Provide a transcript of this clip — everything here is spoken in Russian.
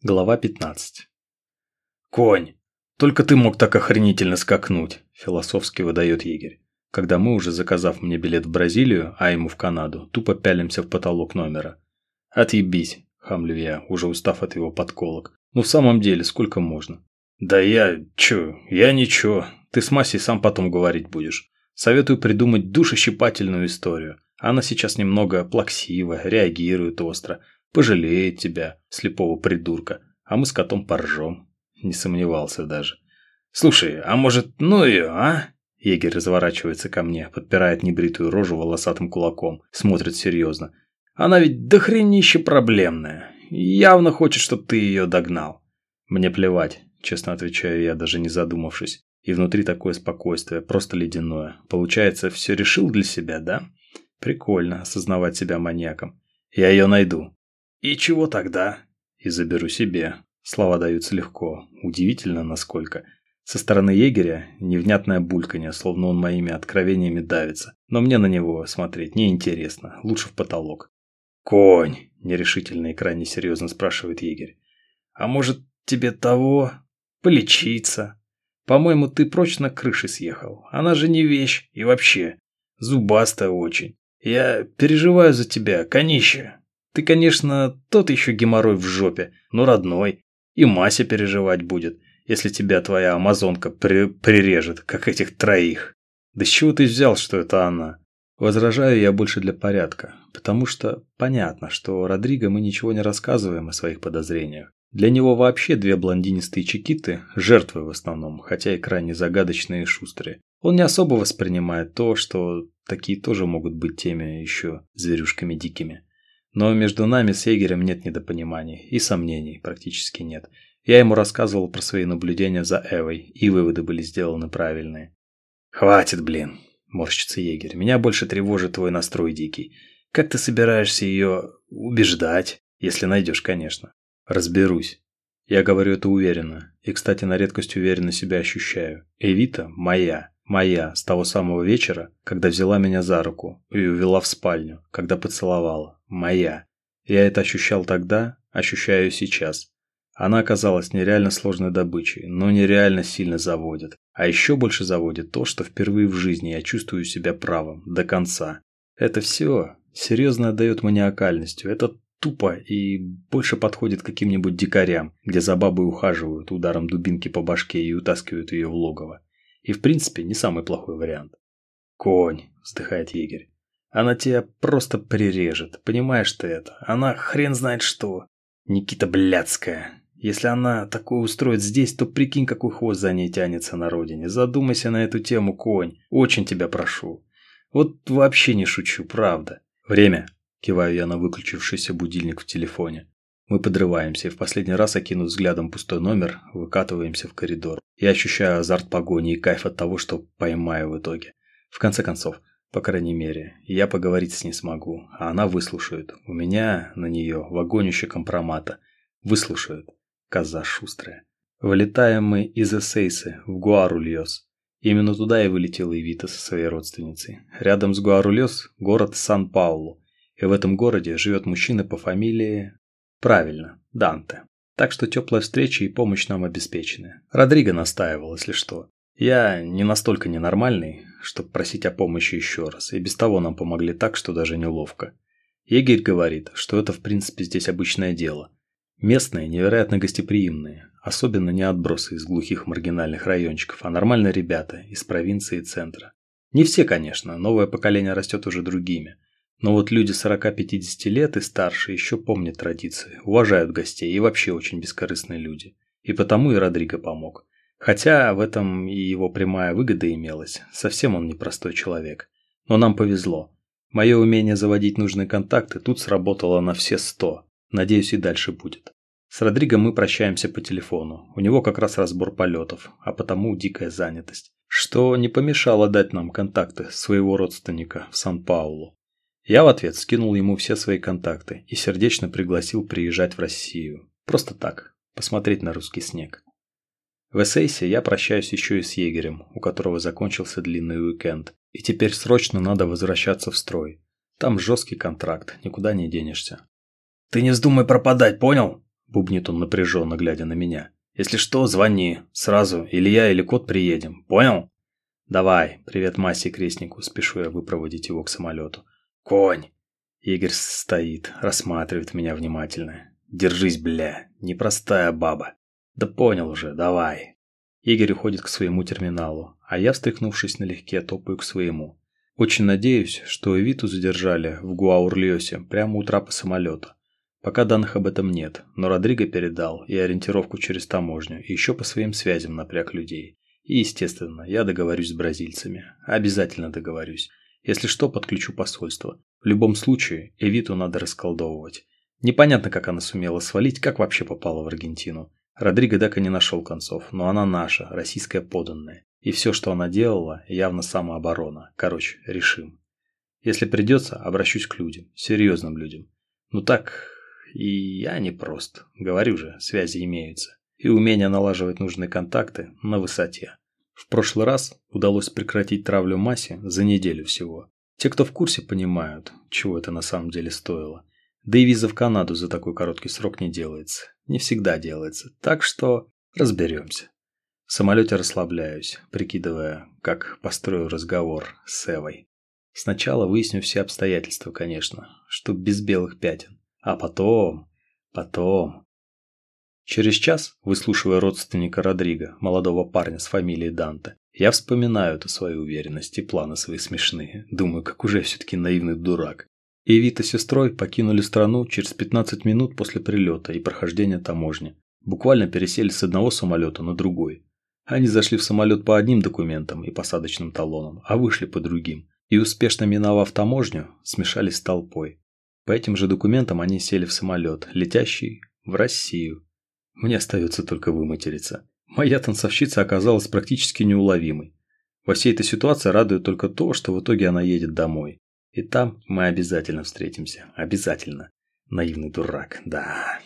Глава 15. «Конь! Только ты мог так охренительно скакнуть!» – философски выдает егерь. Когда мы, уже заказав мне билет в Бразилию, а ему в Канаду, тупо пялимся в потолок номера. «Отъебись!» – хамлю я, уже устав от его подколок. «Ну в самом деле, сколько можно?» «Да я... чё? Я ничего. Ты с Масей сам потом говорить будешь. Советую придумать душещипательную историю. Она сейчас немного плаксива, реагирует остро, пожалеет тебя, слепого придурка, а мы с котом поржем. Не сомневался даже. Слушай, а может, ну ее, а? Егерь разворачивается ко мне, подпирает небритую рожу волосатым кулаком, смотрит серьезно. Она ведь дохренище проблемная. Явно хочет, чтобы ты ее догнал. Мне плевать, честно отвечаю я, даже не задумавшись. И внутри такое спокойствие, просто ледяное. Получается, все решил для себя, да? Прикольно осознавать себя маньяком. Я ее найду. «И чего тогда?» «И заберу себе». Слова даются легко. Удивительно, насколько. Со стороны егеря невнятное бульканье, словно он моими откровениями давится. Но мне на него смотреть неинтересно. Лучше в потолок. «Конь!» – нерешительно и крайне серьезно спрашивает егерь. «А может, тебе того? Полечиться? По-моему, ты прочно крыши съехал. Она же не вещь. И вообще, зубастая очень. Я переживаю за тебя, конище. Ты, конечно, тот еще геморрой в жопе, но родной. И Мася переживать будет, если тебя твоя амазонка при прирежет, как этих троих. Да с чего ты взял, что это она? Возражаю я больше для порядка, потому что понятно, что Родриго мы ничего не рассказываем о своих подозрениях. Для него вообще две блондинистые чекиты – жертвы в основном, хотя и крайне загадочные и шустрые. Он не особо воспринимает то, что такие тоже могут быть теми еще зверюшками дикими. Но между нами с егерем нет недопониманий и сомнений практически нет. Я ему рассказывал про свои наблюдения за Эвой, и выводы были сделаны правильные. «Хватит, блин!» – морщится егерь. «Меня больше тревожит твой настрой дикий. Как ты собираешься ее убеждать? Если найдешь, конечно. Разберусь. Я говорю это уверенно. И, кстати, на редкость уверенно себя ощущаю. Эвита моя. Моя, с того самого вечера, когда взяла меня за руку и увела в спальню, когда поцеловала. Моя. Я это ощущал тогда, ощущаю сейчас. Она оказалась нереально сложной добычей, но нереально сильно заводит. А еще больше заводит то, что впервые в жизни я чувствую себя правым, до конца. Это все серьезно отдает маниакальностью. Это тупо и больше подходит каким-нибудь дикарям, где за бабой ухаживают ударом дубинки по башке и утаскивают ее в логово. И в принципе не самый плохой вариант. «Конь», – вздыхает егерь. «Она тебя просто прирежет, понимаешь ты это? Она хрен знает что. Никита Блядская. Если она такое устроит здесь, то прикинь, какой хвост за ней тянется на родине. Задумайся на эту тему, конь. Очень тебя прошу. Вот вообще не шучу, правда. Время. Киваю я на выключившийся будильник в телефоне. Мы подрываемся и в последний раз, окинув взглядом пустой номер, выкатываемся в коридор. Я ощущаю азарт погони и кайф от того, что поймаю в итоге. В конце концов, по крайней мере, я поговорить с ней смогу, а она выслушает. У меня на нее вагонище компромата. Выслушает. Коза шустрая. Вылетаем мы из Эссейсы в Гуарульос. Именно туда и вылетела Эвита со своей родственницей. Рядом с Гуарульос город Сан-Паулу. И в этом городе живет мужчина по фамилии Правильно, Данте. Так что теплая встреча и помощь нам обеспечены. Родриго настаивал, если что. Я не настолько ненормальный, чтобы просить о помощи еще раз, и без того нам помогли так, что даже неловко. Егерь говорит, что это в принципе здесь обычное дело. Местные невероятно гостеприимные, особенно не отбросы из глухих маргинальных райончиков, а нормальные ребята из провинции и центра. Не все, конечно, новое поколение растет уже другими – но вот люди 40-50 лет и старше еще помнят традиции, уважают гостей и вообще очень бескорыстные люди. И потому и Родриго помог. Хотя в этом и его прямая выгода имелась. Совсем он непростой человек. Но нам повезло. Мое умение заводить нужные контакты тут сработало на все сто. Надеюсь, и дальше будет. С Родриго мы прощаемся по телефону. У него как раз разбор полетов, а потому дикая занятость. Что не помешало дать нам контакты своего родственника в Сан-Паулу. Я в ответ скинул ему все свои контакты и сердечно пригласил приезжать в Россию. Просто так, посмотреть на русский снег. В Эссейсе я прощаюсь еще и с егерем, у которого закончился длинный уикенд. И теперь срочно надо возвращаться в строй. Там жесткий контракт, никуда не денешься. «Ты не вздумай пропадать, понял?» Бубнит он напряженно, глядя на меня. «Если что, звони. Сразу. Или я, или кот приедем. Понял?» «Давай. Привет Массе Крестнику. Спешу я выпроводить его к самолету». «Конь!» Игорь стоит, рассматривает меня внимательно. «Держись, бля. Непростая баба». «Да понял уже. Давай». Игорь уходит к своему терминалу, а я, встряхнувшись налегке, топаю к своему. Очень надеюсь, что Эвиту задержали в Гуаурлиосе прямо у трапа самолета. Пока данных об этом нет, но Родриго передал и ориентировку через таможню, и еще по своим связям напряг людей. И, естественно, я договорюсь с бразильцами. Обязательно договорюсь. Если что, подключу посольство. В любом случае, Эвиту надо расколдовывать. Непонятно, как она сумела свалить, как вообще попала в Аргентину. Родриго и не нашел концов, но она наша, российская поданная. И все, что она делала, явно самооборона. Короче, решим. Если придется, обращусь к людям. Серьезным людям. Ну так, и я не прост. Говорю же, связи имеются. И умение налаживать нужные контакты на высоте. В прошлый раз удалось прекратить травлю массе за неделю всего. Те, кто в курсе, понимают, чего это на самом деле стоило. Да и виза в Канаду за такой короткий срок не делается. Не всегда делается. Так что разберемся. В самолете расслабляюсь, прикидывая, как построю разговор с Эвой. Сначала выясню все обстоятельства, конечно, чтоб без белых пятен. А потом... потом... Через час, выслушивая родственника Родриго, молодого парня с фамилией Данте, я вспоминаю эту свою уверенность и планы свои смешные. Думаю, как уже все-таки наивный дурак. И Вита с сестрой покинули страну через 15 минут после прилета и прохождения таможни. Буквально пересели с одного самолета на другой. Они зашли в самолет по одним документам и посадочным талонам, а вышли по другим. И успешно миновав таможню, смешались с толпой. По этим же документам они сели в самолет, летящий в Россию. Мне остается только выматериться. Моя танцовщица оказалась практически неуловимой. Во всей этой ситуации радует только то, что в итоге она едет домой. И там мы обязательно встретимся. Обязательно. Наивный дурак, да.